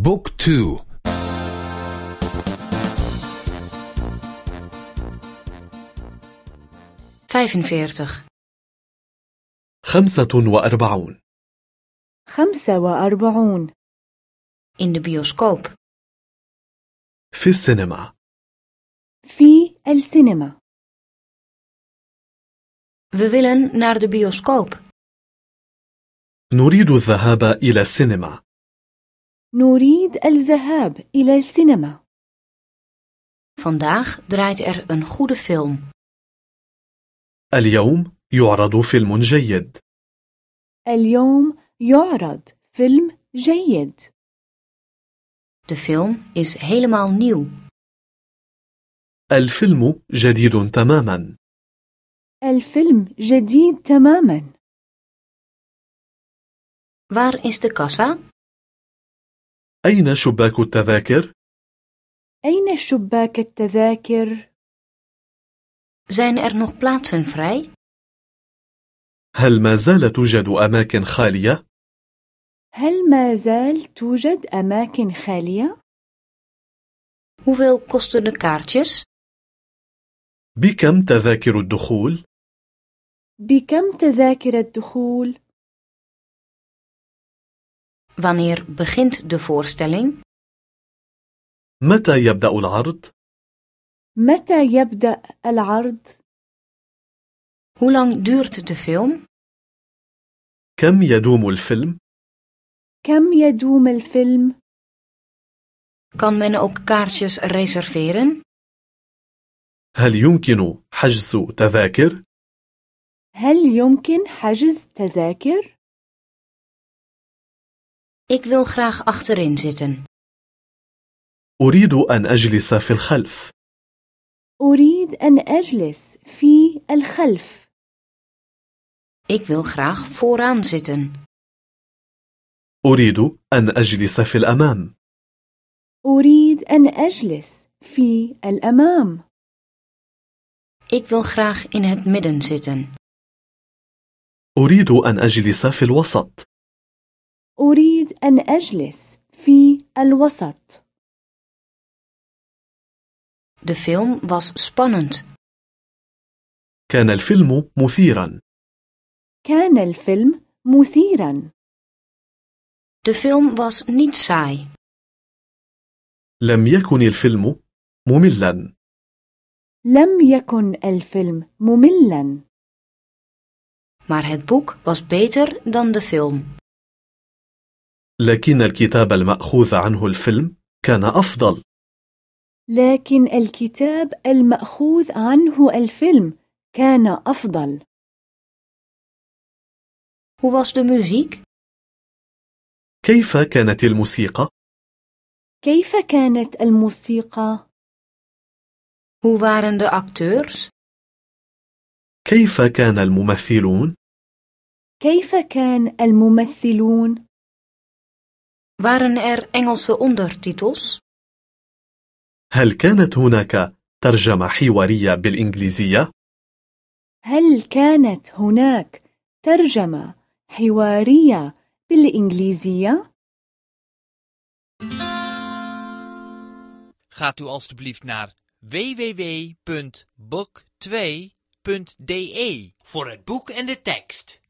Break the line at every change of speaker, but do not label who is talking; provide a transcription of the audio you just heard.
بوك تو.
خمسة وأربعون.
خمسة وأربعون.
in de bioscoop
في السينما.
في السينما.
We willen naar de bioscoop.
نريد الذهاب إلى السينما.
نريد الذهاب إلى السينما.
Vandaag draait er een goede film.
اليوم يعرض فيلم جيد.
اليوم يعرض فيلم جيد.
De film is helemaal nieuw.
الفيلم جديد تماما.
الفيلم جديد تماما.
Waar is de kassa?
أين شباك التذاكر؟
أين شباك التذاكر؟
zijn er nog plaatsen vrij
هل ما زال توجد أماكن خالية؟
هل ما زال توجد أماكن خالية؟
hoeveel kosten de kaartjes
بكم تذاكر الدخول؟
بكم تذاكر الدخول؟
Wanneer begint de voorstelling
متى يبدأ العرض؟
متى يبدأ العرض؟
hoe lang duurt de film
كم يدوم الفيلم؟
كم يدوم الفيلم؟
kan men ook kaartjes reserveren
هل يمكن حجز تذاكر؟
هل يمكن حجز تذاكر؟
Ik wil graag achterin zitten.
أريد أن أجلس في الخلف.
أريد أن أجلس في الخلف.
Ik wil graag vooraan zitten.
أريد أن أجلس في الأمام.
أريد أن أجلس في الأمام.
Ik wil graag in het midden zitten.
أريد أن أجلس في الوسط.
أريد أن أجلس في الوسط.
De film was spannend.
كان الفيلم مثيرا.
كان الفيلم مثيرا.
De film was niet saai.
لم يكن الفيلم مملا.
لم يكن الفيلم مملا.
Maar het boek was beter dan de film.
لكن الكتاب المأخوذ عنه الفيلم كان أفضل
لكن الكتاب المأخوذ عنه الفيلم كان أفضل
hoe was de muziek
كيف كانت الموسيقى؟
كيف كانت الموسيقى؟
hoe waren de acteurs
كيف كان الممثلون؟
كيف كان الممثلون؟
waren er Engelse ondertitels
هل كانت هناك ترجمة حوارية بالإنجليزية؟
هل كانت هناك ترجمة حوارية بالإنجليزية؟
Gaat u alstublieft naar www.book2.de voor het boek en de tekst.